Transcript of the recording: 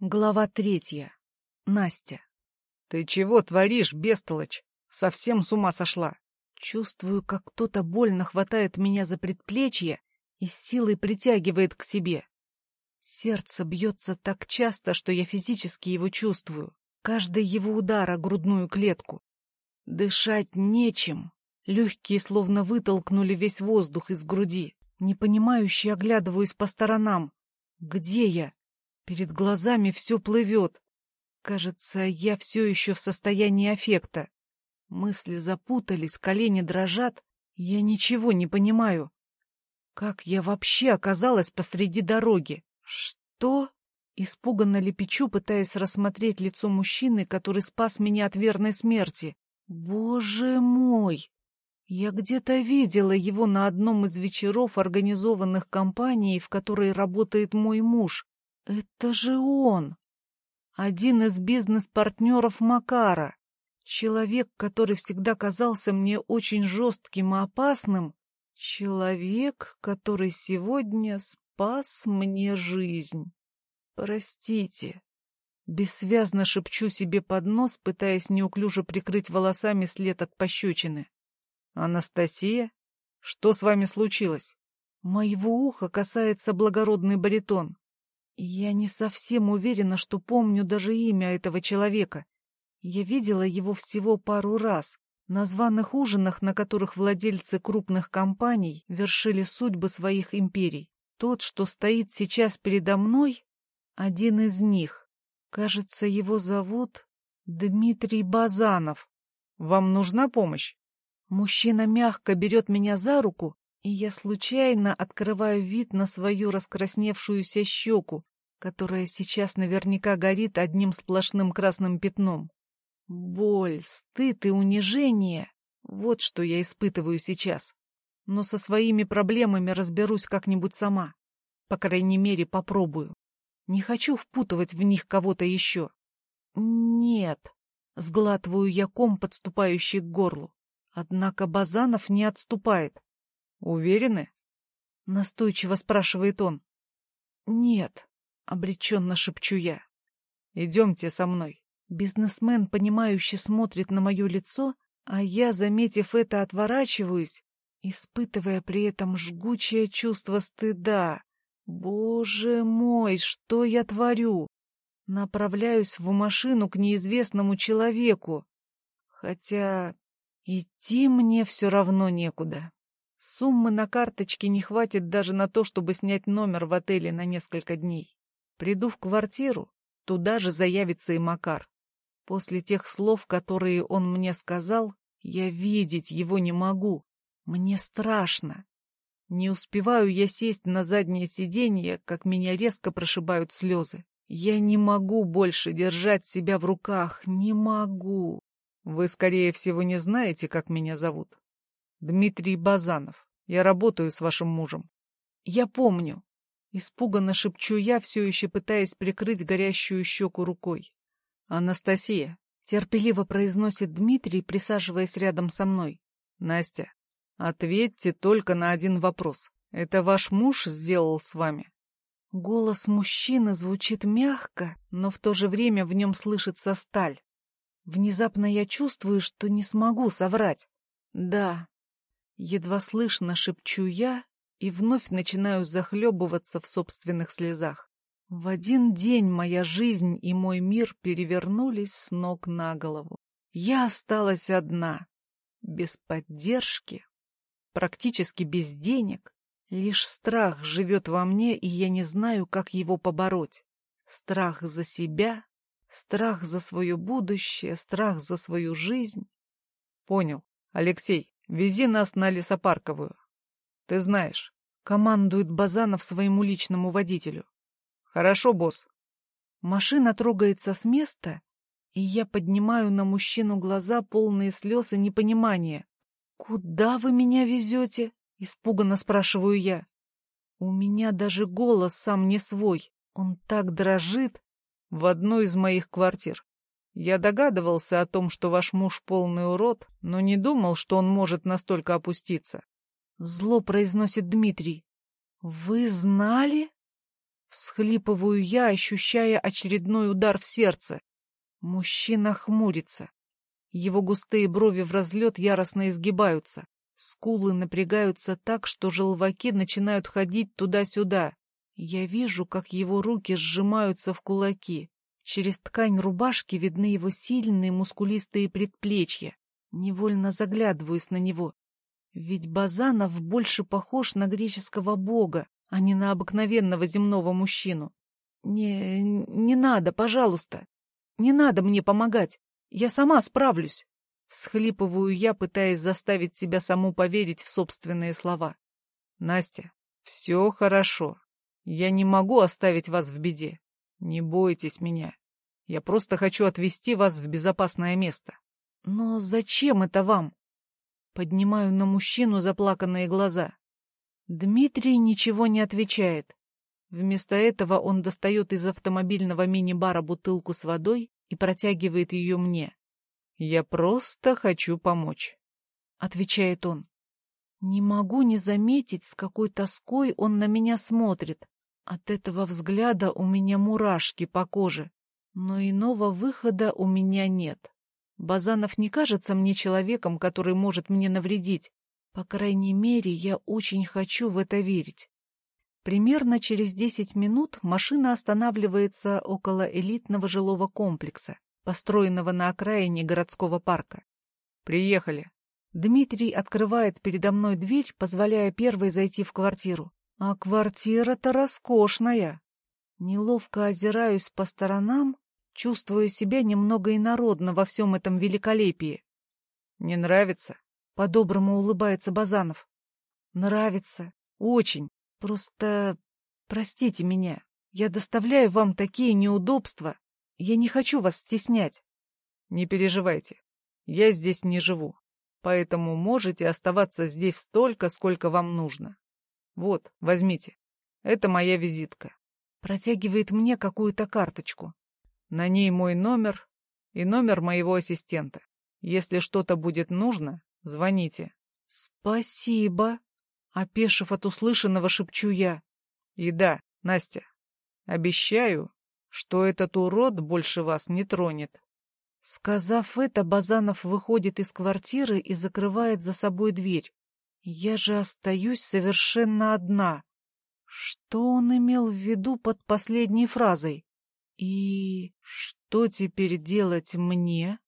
Глава третья. Настя. «Ты чего творишь, бестолочь? Совсем с ума сошла!» Чувствую, как кто-то больно хватает меня за предплечье и с силой притягивает к себе. Сердце бьется так часто, что я физически его чувствую. Каждый его удар о грудную клетку. Дышать нечем. Легкие словно вытолкнули весь воздух из груди. Непонимающе оглядываюсь по сторонам. Где я? Перед глазами все плывет. Кажется, я все еще в состоянии аффекта. Мысли запутались, колени дрожат. Я ничего не понимаю. Как я вообще оказалась посреди дороги? Что? Испуганно лепечу, пытаясь рассмотреть лицо мужчины, который спас меня от верной смерти. Боже мой! Я где-то видела его на одном из вечеров, организованных компанией, в которой работает мой муж. Это же он! Один из бизнес-партнеров Макара. Человек, который всегда казался мне очень жестким и опасным. Человек, который сегодня спас мне жизнь. Простите. Бессвязно шепчу себе под нос, пытаясь неуклюже прикрыть волосами след от пощечины. «Анастасия? Что с вами случилось?» Моего уха касается благородный баритон. Я не совсем уверена, что помню даже имя этого человека. Я видела его всего пару раз, на званых ужинах, на которых владельцы крупных компаний вершили судьбы своих империй. Тот, что стоит сейчас передо мной, один из них. Кажется, его зовут Дмитрий Базанов. Вам нужна помощь? Мужчина мягко берет меня за руку, и я случайно открываю вид на свою раскрасневшуюся щеку, которая сейчас наверняка горит одним сплошным красным пятном. Боль, стыд и унижение — вот что я испытываю сейчас. Но со своими проблемами разберусь как-нибудь сама. По крайней мере, попробую. Не хочу впутывать в них кого-то еще. Нет, сглатываю я ком, подступающий к горлу. Однако Базанов не отступает. Уверены? Настойчиво спрашивает он. Нет, Обреченно шепчу я. «Идемте со мной». Бизнесмен, понимающе смотрит на мое лицо, а я, заметив это, отворачиваюсь, испытывая при этом жгучее чувство стыда. Боже мой, что я творю? Направляюсь в машину к неизвестному человеку. Хотя идти мне все равно некуда. Суммы на карточке не хватит даже на то, чтобы снять номер в отеле на несколько дней. Приду в квартиру, туда же заявится и Макар. После тех слов, которые он мне сказал, я видеть его не могу. Мне страшно. Не успеваю я сесть на заднее сиденье, как меня резко прошибают слезы. Я не могу больше держать себя в руках, не могу. Вы, скорее всего, не знаете, как меня зовут. Дмитрий Базанов. Я работаю с вашим мужем. Я помню. Испуганно шепчу я, все еще пытаясь прикрыть горящую щеку рукой. «Анастасия», — терпеливо произносит Дмитрий, присаживаясь рядом со мной. «Настя, ответьте только на один вопрос. Это ваш муж сделал с вами?» Голос мужчины звучит мягко, но в то же время в нем слышится сталь. Внезапно я чувствую, что не смогу соврать. «Да». Едва слышно шепчу я, и вновь начинаю захлебываться в собственных слезах. В один день моя жизнь и мой мир перевернулись с ног на голову. Я осталась одна, без поддержки, практически без денег. Лишь страх живет во мне, и я не знаю, как его побороть. Страх за себя, страх за свое будущее, страх за свою жизнь. Понял. Алексей, вези нас на лесопарковую. Ты знаешь, командует Базанов своему личному водителю. Хорошо, босс. Машина трогается с места, и я поднимаю на мужчину глаза, полные слез и непонимания. «Куда вы меня везете?» — испуганно спрашиваю я. У меня даже голос сам не свой, он так дрожит. В одну из моих квартир. Я догадывался о том, что ваш муж полный урод, но не думал, что он может настолько опуститься. Зло произносит Дмитрий. Вы знали? Всхлипываю я, ощущая очередной удар в сердце. Мужчина хмурится. Его густые брови в разлет яростно изгибаются. Скулы напрягаются так, что желваки начинают ходить туда-сюда. Я вижу, как его руки сжимаются в кулаки. Через ткань рубашки видны его сильные мускулистые предплечья. Невольно заглядываюсь на него. Ведь Базанов больше похож на греческого бога, а не на обыкновенного земного мужчину. Не, не надо, пожалуйста. Не надо мне помогать. Я сама справлюсь. Всхлипываю я, пытаясь заставить себя саму поверить в собственные слова. Настя, все хорошо. Я не могу оставить вас в беде. Не бойтесь меня. Я просто хочу отвезти вас в безопасное место. Но зачем это вам? Поднимаю на мужчину заплаканные глаза. Дмитрий ничего не отвечает. Вместо этого он достает из автомобильного мини-бара бутылку с водой и протягивает ее мне. «Я просто хочу помочь», — отвечает он. Не могу не заметить, с какой тоской он на меня смотрит. От этого взгляда у меня мурашки по коже, но иного выхода у меня нет. Базанов не кажется мне человеком, который может мне навредить. По крайней мере, я очень хочу в это верить. Примерно через десять минут машина останавливается около элитного жилого комплекса, построенного на окраине городского парка. «Приехали». Дмитрий открывает передо мной дверь, позволяя первой зайти в квартиру. А квартира-то роскошная. Неловко озираюсь по сторонам, чувствуя себя немного инородно во всем этом великолепии. «Не нравится?» — по-доброму улыбается Базанов. «Нравится. Очень. Просто простите меня. Я доставляю вам такие неудобства. Я не хочу вас стеснять. Не переживайте. Я здесь не живу. Поэтому можете оставаться здесь столько, сколько вам нужно. Вот, возьмите. Это моя визитка. Протягивает мне какую-то карточку. На ней мой номер и номер моего ассистента. Если что-то будет нужно, звоните. Спасибо. Опешив от услышанного, шепчу я. И да, Настя, обещаю, что этот урод больше вас не тронет. Сказав это, Базанов выходит из квартиры и закрывает за собой дверь. Я же остаюсь совершенно одна. Что он имел в виду под последней фразой? И что теперь делать мне?